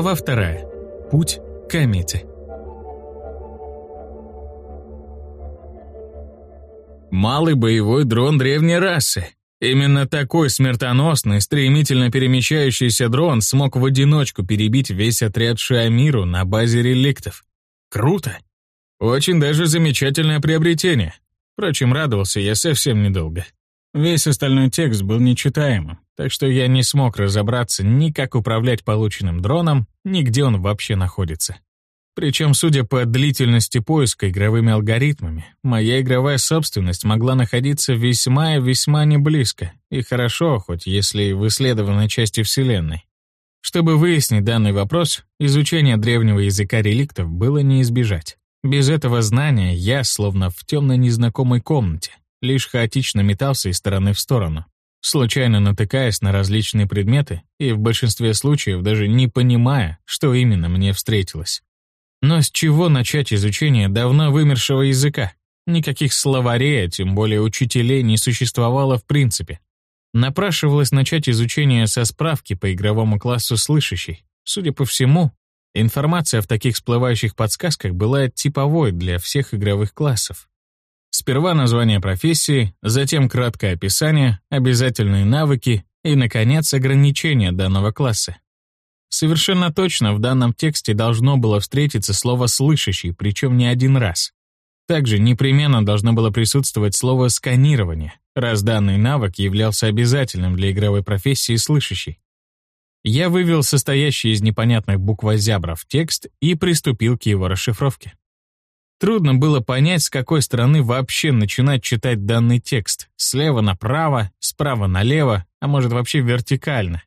Глава вторая. Путь к комете. Малый боевой дрон древней расы. Именно такой смертоносный, стремительно перемещающийся дрон смог в одиночку перебить весь отряд Шиамиру на базе реликтов. Круто. Очень даже замечательное приобретение. Впрочем, радовался я совсем недолго. Весь остальной текст был нечитаемым, так что я не смог разобраться ни как управлять полученным дроном, ни где он вообще находится. Причем, судя по длительности поиска игровыми алгоритмами, моя игровая собственность могла находиться весьма и весьма не близко, и хорошо, хоть если в исследованной части Вселенной. Чтобы выяснить данный вопрос, изучение древнего языка реликтов было не избежать. Без этого знания я, словно в темной незнакомой комнате, лишь хаотично метался из стороны в сторону, случайно натыкаясь на различные предметы и в большинстве случаев даже не понимая, что именно мне встретилось. Но с чего начать изучение давно вымершего языка? Никаких словарей, а тем более учителей не существовало в принципе. Напрашивалось начать изучение со справки по игровому классу слышащей. Судя по всему, информация в таких всплывающих подсказках была типовой для всех игровых классов. Сперва название профессии, затем краткое описание, обязательные навыки и, наконец, ограничения данного класса. Совершенно точно в данном тексте должно было встретиться слово «слышащий», причем не один раз. Также непременно должно было присутствовать слово «сканирование», раз данный навык являлся обязательным для игровой профессии «слышащий». Я вывел состоящий из непонятных буквозябров текст и приступил к его расшифровке. Трудно было понять, с какой стороны вообще начинать читать данный текст. Слева направо, справа налево, а может вообще вертикально.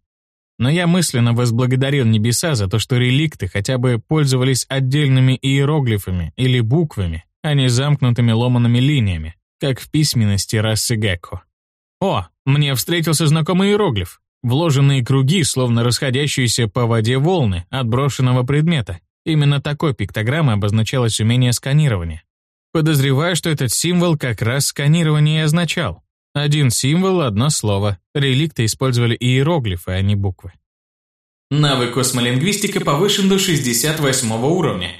Но я мысленно возблагодарил небеса за то, что реликты хотя бы пользовались отдельными иероглифами или буквами, а не замкнутыми ломаными линиями, как в письменности расы Гекко. О, мне встретился знакомый иероглиф. Вложенные круги, словно расходящиеся по воде волны от брошенного предмета. Именно такой пиктограммой обозначалось умение сканирования. Подозреваю, что этот символ как раз сканирование и означал. Один символ, одно слово. Реликты использовали иероглифы, а не буквы. Навык космолингвистика повышен до 68 уровня.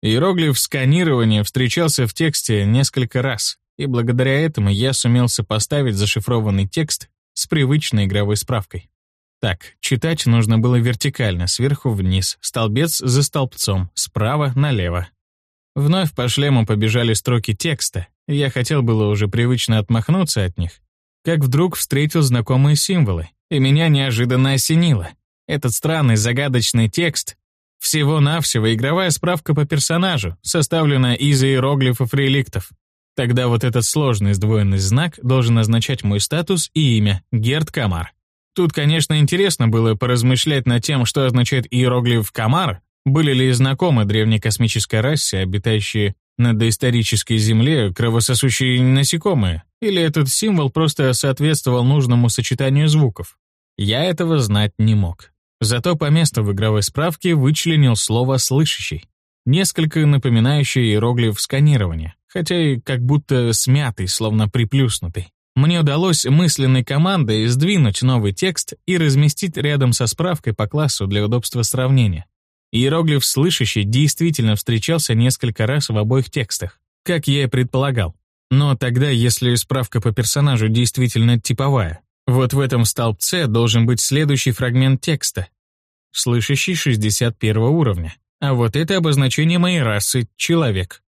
Иероглиф сканирования встречался в тексте несколько раз, и благодаря этому я сумел сопоставить зашифрованный текст с привычной игровой справкой. Так, читать нужно было вертикально, сверху вниз, столбец за столбцом, справа налево. Вновь по шлему побежали строки текста, я хотел было уже привычно отмахнуться от них, как вдруг встретил знакомые символы, и меня неожиданно осенило. Этот странный загадочный текст — всего-навсего игровая справка по персонажу, составленная из иероглифов реликтов. Тогда вот этот сложный сдвоенный знак должен означать мой статус и имя — Герд Камар. Тут, конечно, интересно было поразмышлять над тем, что означает иероглиф «комар», были ли знакомы древней космической расе, обитающие на доисторической Земле, кровососущие насекомые, или этот символ просто соответствовал нужному сочетанию звуков. Я этого знать не мог. Зато по месту в игровой справке вычленил слово «слышащий», несколько напоминающее иероглиф сканирования, хотя и как будто смятый, словно приплюснутый. Мне удалось мысленной командой сдвинуть новый текст и разместить рядом со справкой по классу для удобства сравнения. Иероглиф «слышащий» действительно встречался несколько раз в обоих текстах, как я и предполагал. Но тогда, если справка по персонажу действительно типовая, вот в этом столбце должен быть следующий фрагмент текста. Слышащий 61 уровня. А вот это обозначение моей расы — человек.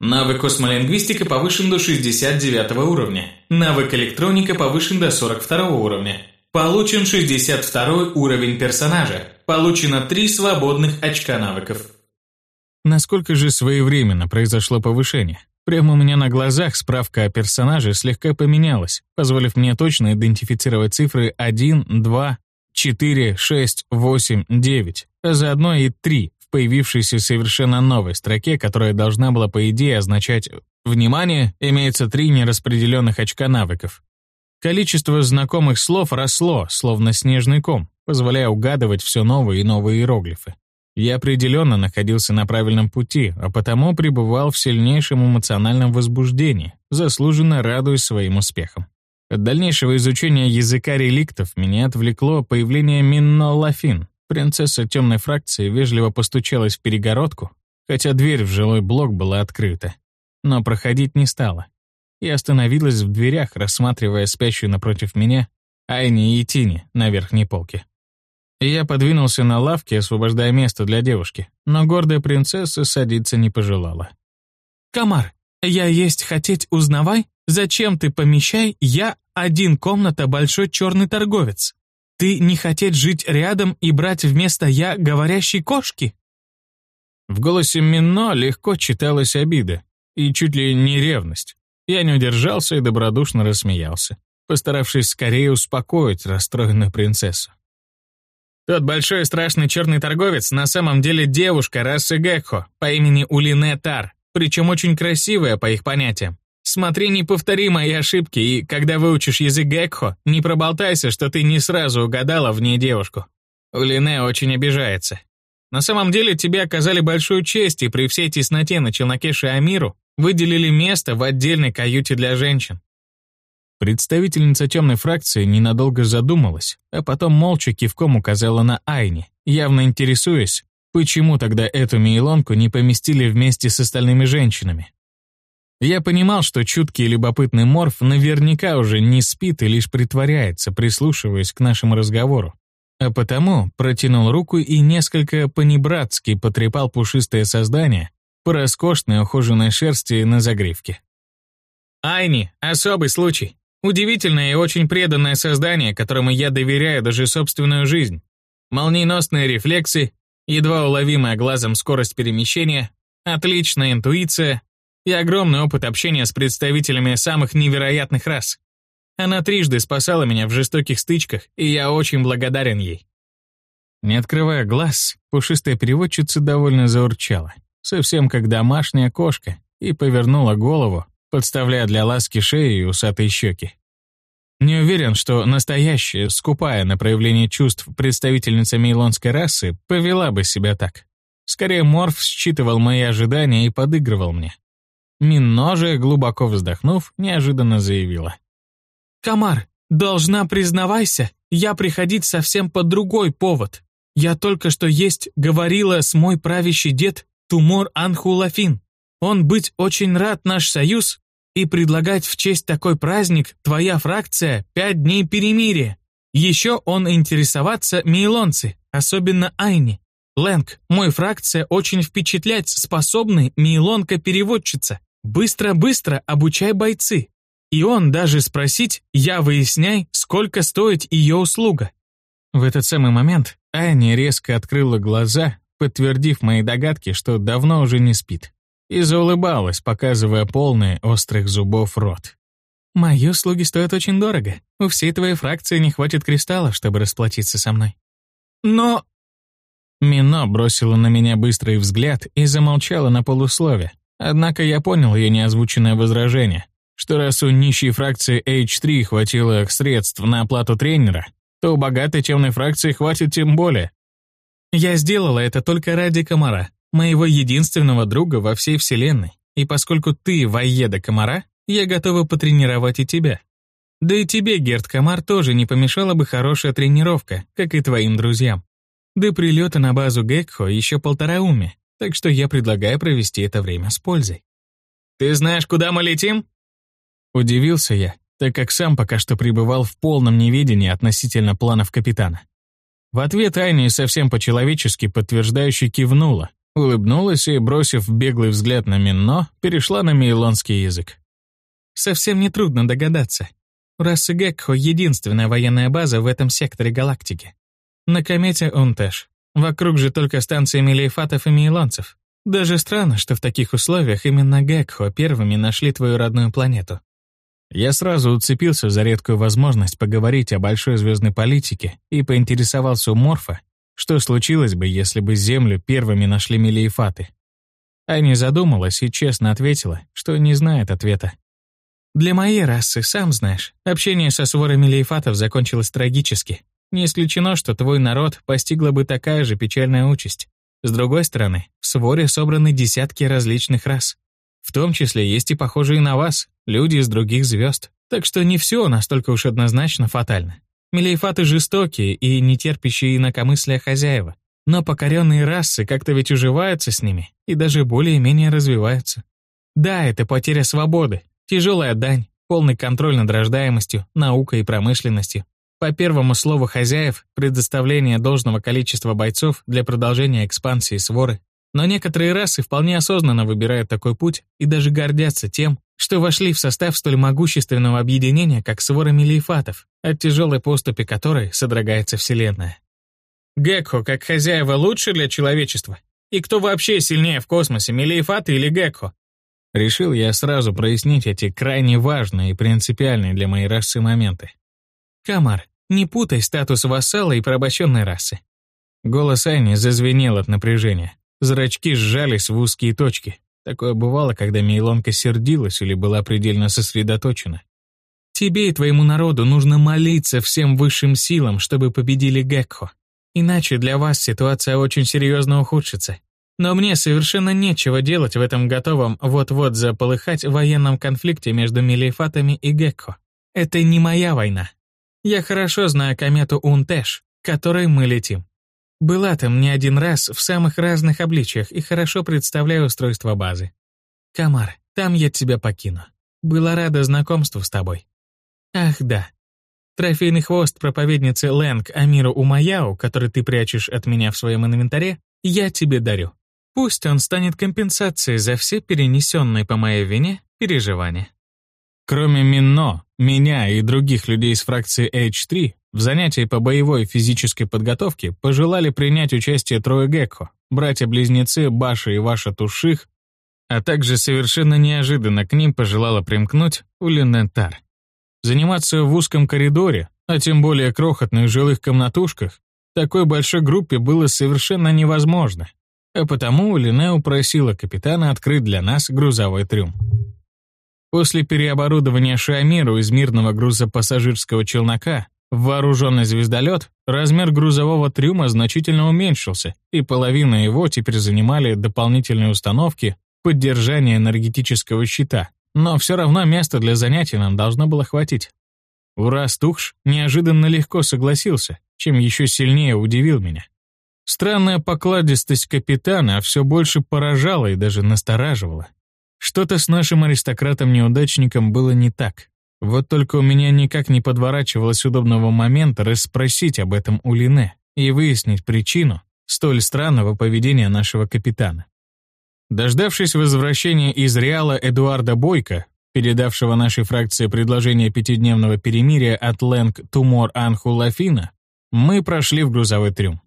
Навык космолингвистика повышен до 69 уровня. Навык электроника повышен до 42 уровня. Получен 62 уровень персонажа. Получено 3 свободных очка навыков. Насколько же своевременно произошло повышение? Прямо у меня на глазах справка о персонаже слегка поменялась, позволив мне точно идентифицировать цифры 1, 2, 4, 6, 8, 9, а заодно и 3, появившейся совершенно новой строке, которая должна была, по идее, означать «Внимание! Имеется три нераспределенных очка навыков». Количество знакомых слов росло, словно снежный ком, позволяя угадывать все новые и новые иероглифы. Я определенно находился на правильном пути, а потому пребывал в сильнейшем эмоциональном возбуждении, заслуженно радуясь своим успехам. От дальнейшего изучения языка реликтов меня отвлекло появление Минно Лафин, Принцесса темной фракции вежливо постучалась в перегородку, хотя дверь в жилой блок была открыта. Но проходить не стала. И остановилась в дверях, рассматривая спящую напротив меня Айни и Тини на верхней полке. Я подвинулся на лавке, освобождая место для девушки, но гордая принцесса садиться не пожелала. «Комар, я есть хотеть узнавай, зачем ты помещай, я один комната большой черный торговец. Ты не хотеть жить рядом и брать вместо я говорящей кошки?» В голосе Мино легко читалась обида и чуть ли не ревность. Я не удержался и добродушно рассмеялся, постаравшись скорее успокоить расстроенную принцессу. Тот большой страшный черный торговец на самом деле девушка расы Гекхо по имени Улине Тар, причем очень красивая по их понятиям. Смотри, не повтори мои ошибки, и когда выучишь язык Гекхо, не проболтайся, что ты не сразу угадала в ней девушку. Улине очень обижается. На самом деле тебе оказали большую честь, и при всей тесноте на челноке Шиамиру выделили место в отдельной каюте для женщин. Представительница темной фракции ненадолго задумалась, а потом молча кивком указала на Айни, явно интересуясь, почему тогда эту мейлонку не поместили вместе с остальными женщинами. Я понимал, что чуткий и любопытный Морф наверняка уже не спит и лишь притворяется, прислушиваясь к нашему разговору. А потому протянул руку и несколько понебратски потрепал пушистое создание по роскошной ухоженной шерсти на загривке. «Айни, особый случай. Удивительное и очень преданное создание, которому я доверяю даже собственную жизнь. Молниеносные рефлексы, едва уловимая глазом скорость перемещения, отличная интуиция и огромный опыт общения с представителями самых невероятных рас. Она трижды спасала меня в жестоких стычках, и я очень благодарен ей. Не открывая глаз, пушистая переводчица довольно заурчала, совсем как домашняя кошка, и повернула голову, подставляя для ласки шеи и усатые щеки. Не уверен, что настоящая, скупая на проявление чувств представительница мейлонской расы повела бы себя так. Скорее, Морф считывал мои ожидания и подыгрывал мне. Минно же, глубоко вздохнув, неожиданно заявила. «Комар, должна признавайся, я приходить совсем по другой повод. Я только что есть говорила с мой правящий дед Тумор Анхулафин. Он быть очень рад наш союз и предлагать в честь такой праздник твоя фракция пять дней перемирия. Еще он интересоваться мейлонцы, особенно Айни. Лэнг, мой фракция очень впечатлять способный мейлонка-переводчица. Быстро-быстро обучай бойцы. И он даже спросить, я выясняй, сколько стоит ее услуга. В этот самый момент Айни резко открыла глаза, подтвердив мои догадки, что давно уже не спит и заулыбалась, показывая полный острых зубов рот. «Мои услуги стоят очень дорого. У всей твоей фракции не хватит кристалла, чтобы расплатиться со мной». «Но...» Мино бросила на меня быстрый взгляд и замолчала на полуслове. Однако я понял ее неозвученное возражение, что раз у нищей фракции H3 хватило средств на оплату тренера, то у богатой темной фракции хватит тем более. «Я сделала это только ради комара моего единственного друга во всей вселенной, и поскольку ты воеда комара, я готова потренировать и тебя. Да и тебе, Герд Комар, тоже не помешала бы хорошая тренировка, как и твоим друзьям. До прилета на базу Гекхо еще полтора уме, так что я предлагаю провести это время с пользой. «Ты знаешь, куда мы летим?» Удивился я, так как сам пока что пребывал в полном неведении относительно планов капитана. В ответ Айни совсем по-человечески подтверждающе кивнула, Улыбнулась и, бросив беглый взгляд на Минно, перешла на мейлонский язык. «Совсем нетрудно догадаться. Раса Гекхо — единственная военная база в этом секторе галактики. На комете Унтэш. Вокруг же только станции мелиефатов и мейлонцев. Даже странно, что в таких условиях именно Гекхо первыми нашли твою родную планету. Я сразу уцепился за редкую возможность поговорить о большой звездной политике и поинтересовался у Морфа, что случилось бы, если бы Землю первыми нашли Мелиефаты? Аня задумалась и честно ответила, что не знает ответа. «Для моей расы, сам знаешь, общение со сворой Мелиефатов закончилось трагически. Не исключено, что твой народ постигла бы такая же печальная участь. С другой стороны, в своре собраны десятки различных рас. В том числе есть и похожие на вас, люди из других звезд. Так что не все настолько уж однозначно фатально. Мелиефаты жестокие и нетерпящие инакомыслия хозяева. Но покоренные расы как-то ведь уживаются с ними и даже более-менее развиваются. Да, это потеря свободы, тяжелая дань, полный контроль над рождаемостью, наукой и промышленностью. По первому слову хозяев, предоставление должного количества бойцов для продолжения экспансии своры. Но некоторые расы вполне осознанно выбирают такой путь и даже гордятся тем, что вошли в состав столь могущественного объединения, как свора мелиефатов, от тяжелой поступи которой содрогается Вселенная. Гекхо как хозяева лучше для человечества? И кто вообще сильнее в космосе, Мелиефаты или Гекхо? Решил я сразу прояснить эти крайне важные и принципиальные для моей расы моменты. Камар, не путай статус вассала и порабощенной расы. Голос Ани зазвенел от напряжения. Зрачки сжались в узкие точки. Такое бывало, когда Мейлонка сердилась или была предельно сосредоточена. Тебе и твоему народу нужно молиться всем высшим силам, чтобы победили Гекхо. Иначе для вас ситуация очень серьезно ухудшится. Но мне совершенно нечего делать в этом готовом вот-вот заполыхать военном конфликте между Мелиефатами и Гекко. Это не моя война. Я хорошо знаю комету Унтэш, которой мы летим. Была там не один раз в самых разных обличиях и хорошо представляю устройство базы. Камар, там я тебя покину. Была рада знакомству с тобой. Ах да, Трофейный хвост проповедницы Лэнг Амиру Умаяу, который ты прячешь от меня в своем инвентаре, я тебе дарю. Пусть он станет компенсацией за все перенесенные по моей вине переживания. Кроме Минно, меня и других людей из фракции H3, в занятии по боевой физической подготовке пожелали принять участие трое Гекко, братья-близнецы Баша и Ваша Туших, а также совершенно неожиданно к ним пожелала примкнуть Улинентар. Заниматься в узком коридоре, а тем более крохотных жилых комнатушках, такой большой группе было совершенно невозможно. А потому Линео просила капитана открыть для нас грузовой трюм. После переоборудования Шиамиру из мирного грузопассажирского челнока в вооруженный звездолет, размер грузового трюма значительно уменьшился, и половина его теперь занимали дополнительные установки поддержания энергетического щита, но все равно места для занятий нам должно было хватить. Урас Тухш неожиданно легко согласился, чем еще сильнее удивил меня. Странная покладистость капитана все больше поражала и даже настораживала. Что-то с нашим аристократом-неудачником было не так. Вот только у меня никак не подворачивалось удобного момента расспросить об этом у Лине и выяснить причину столь странного поведения нашего капитана. Дождавшись возвращения из Реала Эдуарда Бойко, передавшего нашей фракции предложение пятидневного перемирия от Лэнг Тумор Анху Лафина, мы прошли в грузовой трюм.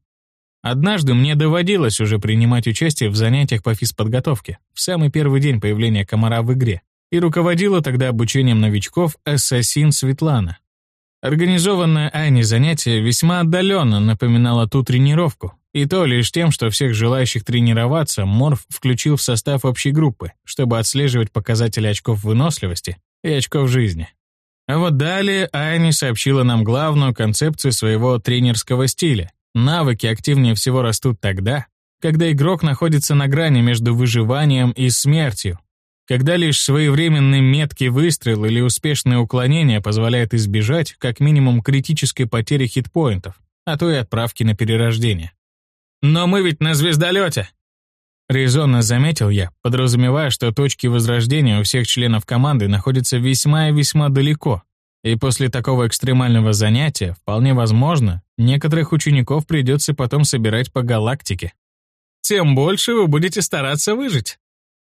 Однажды мне доводилось уже принимать участие в занятиях по физподготовке в самый первый день появления комара в игре, и руководила тогда обучением новичков Ассасин Светлана. Организованное Ани занятие весьма отдаленно напоминало ту тренировку, и то лишь тем, что всех желающих тренироваться Морф включил в состав общей группы, чтобы отслеживать показатели очков выносливости и очков жизни. А вот далее Айни сообщила нам главную концепцию своего тренерского стиля. Навыки активнее всего растут тогда, когда игрок находится на грани между выживанием и смертью, когда лишь своевременный меткий выстрел или успешное уклонение позволяет избежать как минимум критической потери хитпоинтов, а то и отправки на перерождение. «Но мы ведь на звездолете!» Резонно заметил я, подразумевая, что точки возрождения у всех членов команды находятся весьма и весьма далеко, и после такого экстремального занятия, вполне возможно, некоторых учеников придется потом собирать по галактике. Тем больше вы будете стараться выжить.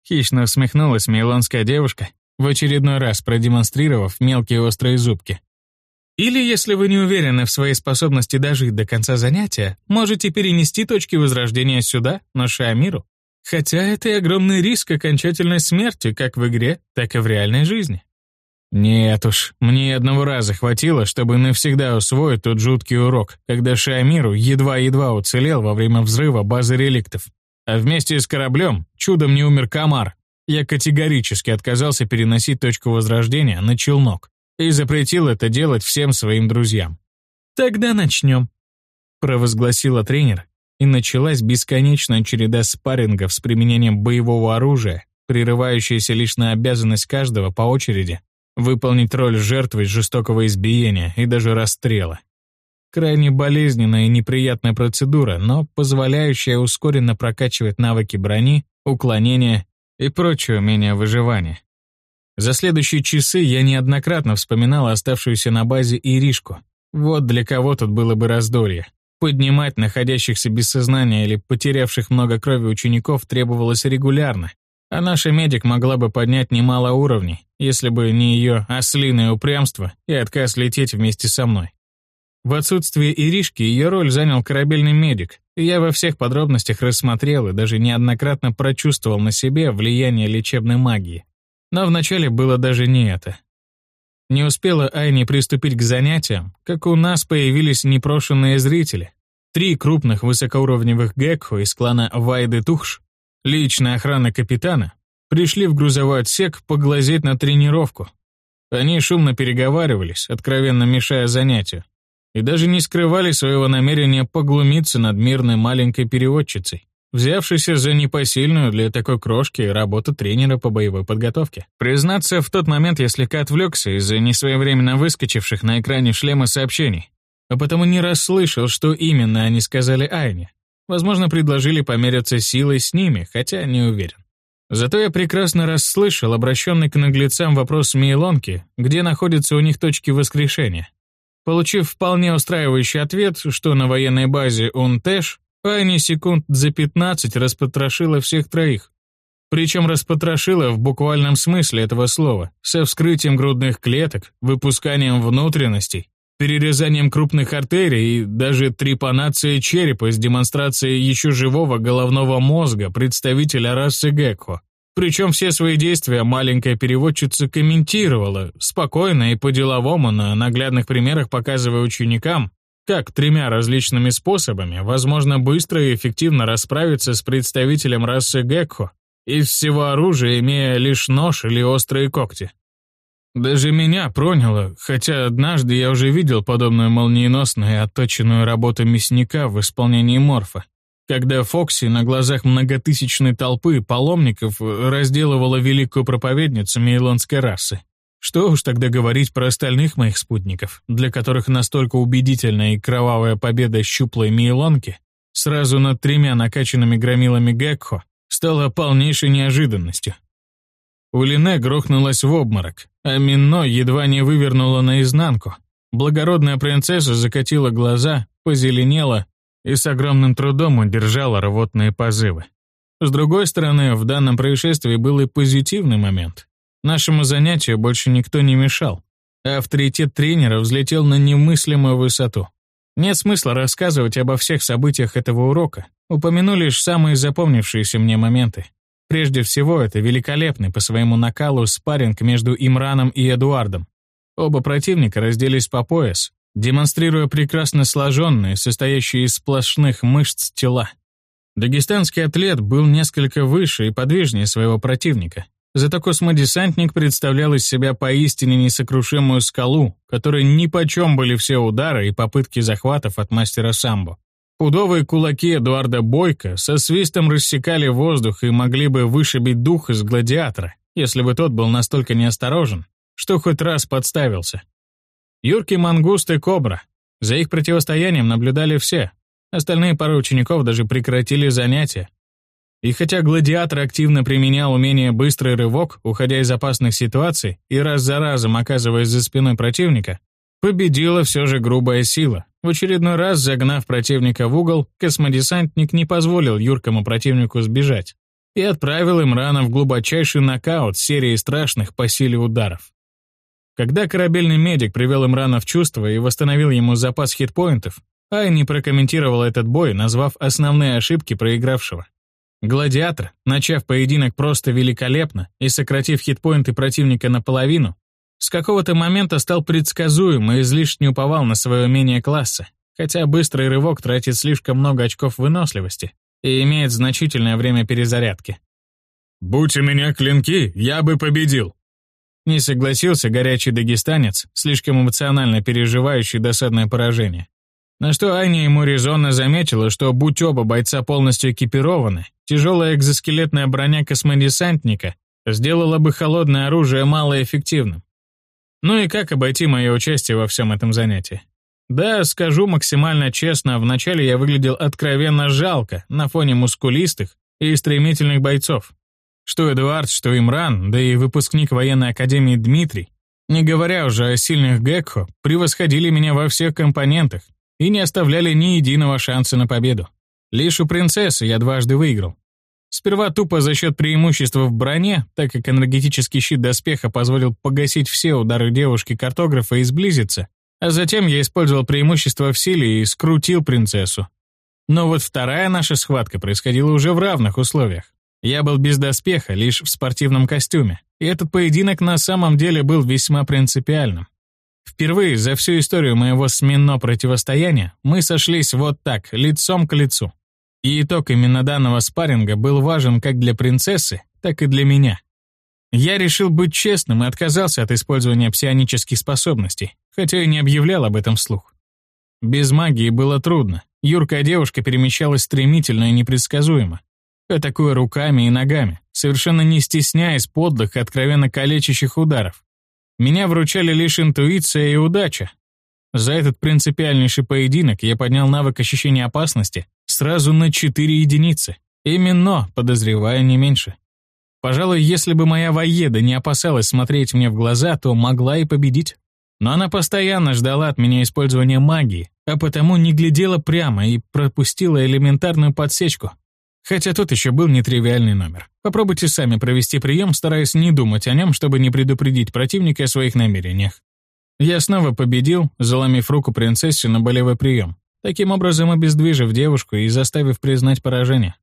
Хищно усмехнулась мейлонская девушка, в очередной раз продемонстрировав мелкие острые зубки. Или, если вы не уверены в своей способности дожить до конца занятия, можете перенести точки возрождения сюда, на Шиамиру. Хотя это и огромный риск окончательной смерти как в игре, так и в реальной жизни. Нет уж, мне одного раза хватило, чтобы навсегда усвоить тот жуткий урок, когда Шиамиру едва-едва уцелел во время взрыва базы реликтов. А вместе с кораблем чудом не умер комар. Я категорически отказался переносить точку возрождения на челнок и запретил это делать всем своим друзьям. «Тогда начнем», — провозгласила тренер, и началась бесконечная череда спаррингов с применением боевого оружия, прерывающаяся лишь на обязанность каждого по очереди выполнить роль жертвы жестокого избиения и даже расстрела. Крайне болезненная и неприятная процедура, но позволяющая ускоренно прокачивать навыки брони, уклонения и прочие умения выживания. За следующие часы я неоднократно вспоминал оставшуюся на базе Иришку. Вот для кого тут было бы раздолье. Поднимать находящихся без сознания или потерявших много крови учеников требовалось регулярно, а наша медик могла бы поднять немало уровней, если бы не ее ослиное упрямство и отказ лететь вместе со мной. В отсутствие Иришки ее роль занял корабельный медик, и я во всех подробностях рассмотрел и даже неоднократно прочувствовал на себе влияние лечебной магии. Но вначале было даже не это. Не успела Айни приступить к занятиям, как у нас появились непрошенные зрители. Три крупных высокоуровневых гекхо из клана Вайды Тухш, личная охрана капитана, пришли в грузовой отсек поглазеть на тренировку. Они шумно переговаривались, откровенно мешая занятию, и даже не скрывали своего намерения поглумиться над мирной маленькой переводчицей взявшийся за непосильную для такой крошки работу тренера по боевой подготовке. Признаться, в тот момент я слегка отвлекся из-за несвоевременно выскочивших на экране шлема сообщений, а потому не расслышал, что именно они сказали Айне. Возможно, предложили помериться силой с ними, хотя не уверен. Зато я прекрасно расслышал обращенный к наглецам вопрос Мейлонки, где находятся у них точки воскрешения. Получив вполне устраивающий ответ, что на военной базе Унтэш, Ани секунд за 15 распотрошила всех троих. Причем распотрошила в буквальном смысле этого слова, со вскрытием грудных клеток, выпусканием внутренностей, перерезанием крупных артерий и даже трепанацией черепа с демонстрацией еще живого головного мозга представителя расы Гекко. Причем все свои действия маленькая переводчица комментировала, спокойно и по-деловому на наглядных примерах показывая ученикам, как тремя различными способами возможно быстро и эффективно расправиться с представителем расы Гекко, из всего оружия имея лишь нож или острые когти. Даже меня проняло, хотя однажды я уже видел подобную молниеносную и отточенную работу мясника в исполнении морфа, когда Фокси на глазах многотысячной толпы паломников разделывала великую проповедницу мейлонской расы. Что уж тогда говорить про остальных моих спутников, для которых настолько убедительная и кровавая победа щуплой Мейлонки сразу над тремя накачанными громилами Гекхо стала полнейшей неожиданностью. Улине грохнулась в обморок, а Минно едва не вывернула наизнанку. Благородная принцесса закатила глаза, позеленела и с огромным трудом удержала рвотные позывы. С другой стороны, в данном происшествии был и позитивный момент. Нашему занятию больше никто не мешал, а авторитет тренера взлетел на немыслимую высоту. Нет смысла рассказывать обо всех событиях этого урока, упомяну лишь самые запомнившиеся мне моменты. Прежде всего, это великолепный по своему накалу спарринг между Имраном и Эдуардом. Оба противника разделись по пояс, демонстрируя прекрасно сложенные, состоящие из сплошных мышц тела. Дагестанский атлет был несколько выше и подвижнее своего противника, Зато космодесантник представлял из себя поистине несокрушимую скалу, которой нипочем были все удары и попытки захватов от мастера самбо. Пудовые кулаки Эдуарда Бойко со свистом рассекали воздух и могли бы вышибить дух из гладиатора, если бы тот был настолько неосторожен, что хоть раз подставился. Юрки Мангуст и Кобра. За их противостоянием наблюдали все. Остальные пары учеников даже прекратили занятия, и хотя гладиатор активно применял умение быстрый рывок, уходя из опасных ситуаций и раз за разом оказываясь за спиной противника, победила все же грубая сила. В очередной раз, загнав противника в угол, космодесантник не позволил юркому противнику сбежать и отправил им рано в глубочайший нокаут серии страшных по силе ударов. Когда корабельный медик привел Имрана в чувство и восстановил ему запас хитпоинтов, Айни прокомментировал этот бой, назвав основные ошибки проигравшего. Гладиатор, начав поединок просто великолепно и сократив хитпоинты противника наполовину, с какого-то момента стал предсказуем и излишне уповал на свое умение класса, хотя быстрый рывок тратит слишком много очков выносливости и имеет значительное время перезарядки. «Будь у меня клинки, я бы победил!» Не согласился горячий дагестанец, слишком эмоционально переживающий досадное поражение. На что Аня ему резонно заметила, что будь оба бойца полностью экипированы, тяжелая экзоскелетная броня космодесантника сделала бы холодное оружие малоэффективным. Ну и как обойти мое участие во всем этом занятии? Да, скажу максимально честно, вначале я выглядел откровенно жалко на фоне мускулистых и стремительных бойцов. Что Эдуард, что Имран, да и выпускник военной академии Дмитрий, не говоря уже о сильных Гекхо, превосходили меня во всех компонентах и не оставляли ни единого шанса на победу. Лишь у принцессы я дважды выиграл. Сперва тупо за счет преимущества в броне, так как энергетический щит доспеха позволил погасить все удары девушки-картографа и сблизиться, а затем я использовал преимущество в силе и скрутил принцессу. Но вот вторая наша схватка происходила уже в равных условиях. Я был без доспеха, лишь в спортивном костюме, и этот поединок на самом деле был весьма принципиальным. Впервые за всю историю моего сменно противостояния мы сошлись вот так, лицом к лицу. И итог именно данного спарринга был важен как для принцессы, так и для меня. Я решил быть честным и отказался от использования псионических способностей, хотя и не объявлял об этом вслух. Без магии было трудно. Юркая девушка перемещалась стремительно и непредсказуемо, атакуя руками и ногами, совершенно не стесняясь подлых и откровенно калечащих ударов. Меня вручали лишь интуиция и удача. За этот принципиальнейший поединок я поднял навык ощущения опасности сразу на 4 единицы. Именно, подозревая не меньше. Пожалуй, если бы моя воеда не опасалась смотреть мне в глаза, то могла и победить. Но она постоянно ждала от меня использования магии, а потому не глядела прямо и пропустила элементарную подсечку. Хотя тут еще был нетривиальный номер. Попробуйте сами провести прием, стараясь не думать о нем, чтобы не предупредить противника о своих намерениях. Я снова победил, заломив руку принцессе на болевой прием, таким образом обездвижив девушку и заставив признать поражение.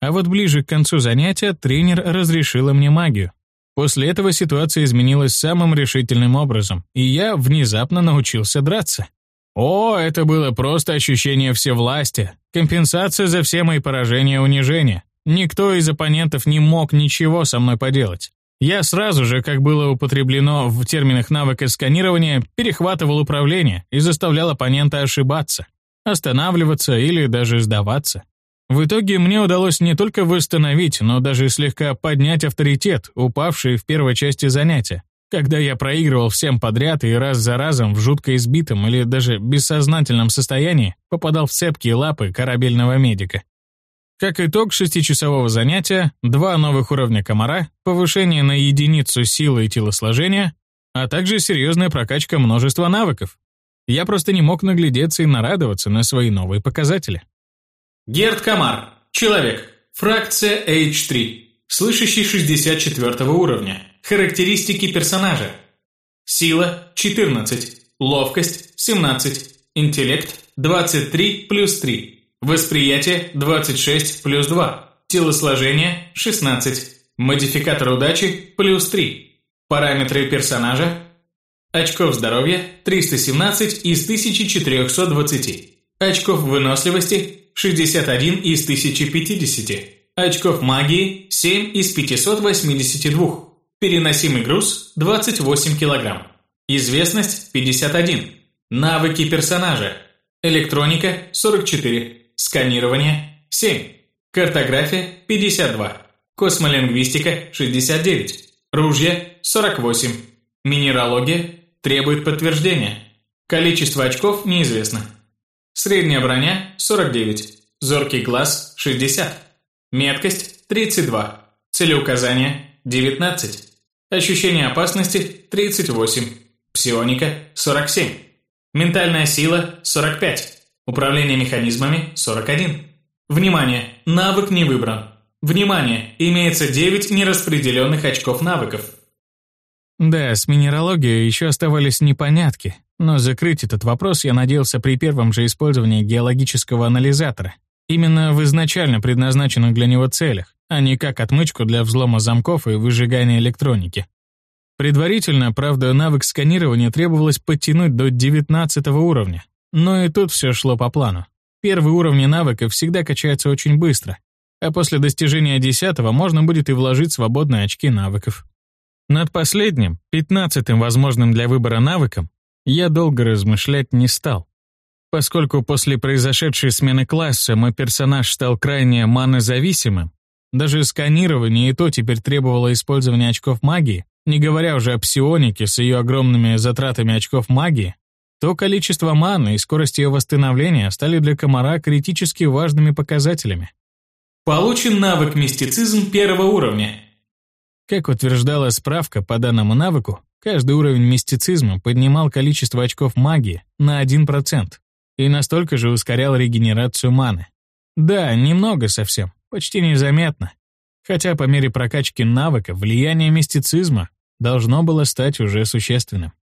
А вот ближе к концу занятия тренер разрешила мне магию. После этого ситуация изменилась самым решительным образом, и я внезапно научился драться. О, это было просто ощущение всевластия, компенсация за все мои поражения и унижения. Никто из оппонентов не мог ничего со мной поделать. Я сразу же, как было употреблено в терминах навыка сканирования, перехватывал управление и заставлял оппонента ошибаться, останавливаться или даже сдаваться. В итоге мне удалось не только восстановить, но даже слегка поднять авторитет, упавший в первой части занятия, когда я проигрывал всем подряд и раз за разом в жутко избитом или даже бессознательном состоянии попадал в цепкие лапы корабельного медика. Как итог шестичасового занятия, два новых уровня комара, повышение на единицу силы и телосложения, а также серьезная прокачка множества навыков. Я просто не мог наглядеться и нарадоваться на свои новые показатели. Герд Камар. Человек. Фракция H3. Слышащий 64 уровня. Характеристики персонажа. Сила – 14. Ловкость – 17. Интеллект – 23 плюс 3. Восприятие – 26 плюс 2. Телосложение – 16. Модификатор удачи – плюс 3. Параметры персонажа. Очков здоровья – 317 из 1420. Очков выносливости 61 из 1050. Очков магии 7 из 582. Переносимый груз 28 кг. Известность 51. Навыки персонажа. Электроника 44. Сканирование 7. Картография 52. Космолингвистика 69. Ружье 48. Минералогия требует подтверждения. Количество очков неизвестно. Средняя броня 49, зоркий глаз 60, меткость 32, целеуказание 19, ощущение опасности 38, псионика 47, ментальная сила 45, управление механизмами 41. Внимание, навык не выбран. Внимание, имеется 9 нераспределенных очков навыков. Да, с минералогией еще оставались непонятки, но закрыть этот вопрос я надеялся при первом же использовании геологического анализатора, именно в изначально предназначенных для него целях, а не как отмычку для взлома замков и выжигания электроники. Предварительно, правда, навык сканирования требовалось подтянуть до 19 уровня, но и тут все шло по плану. Первые уровни навыка всегда качаются очень быстро, а после достижения 10 можно будет и вложить свободные очки навыков. Над последним, пятнадцатым возможным для выбора навыком, я долго размышлять не стал. Поскольку после произошедшей смены класса мой персонаж стал крайне манозависимым, даже сканирование и то теперь требовало использования очков магии, не говоря уже о псионике с ее огромными затратами очков магии, то количество маны и скорость ее восстановления стали для комара критически важными показателями. Получен навык мистицизм первого уровня. Как утверждала справка по данному навыку, каждый уровень мистицизма поднимал количество очков магии на 1% и настолько же ускорял регенерацию маны. Да, немного совсем, почти незаметно. Хотя по мере прокачки навыка влияние мистицизма должно было стать уже существенным.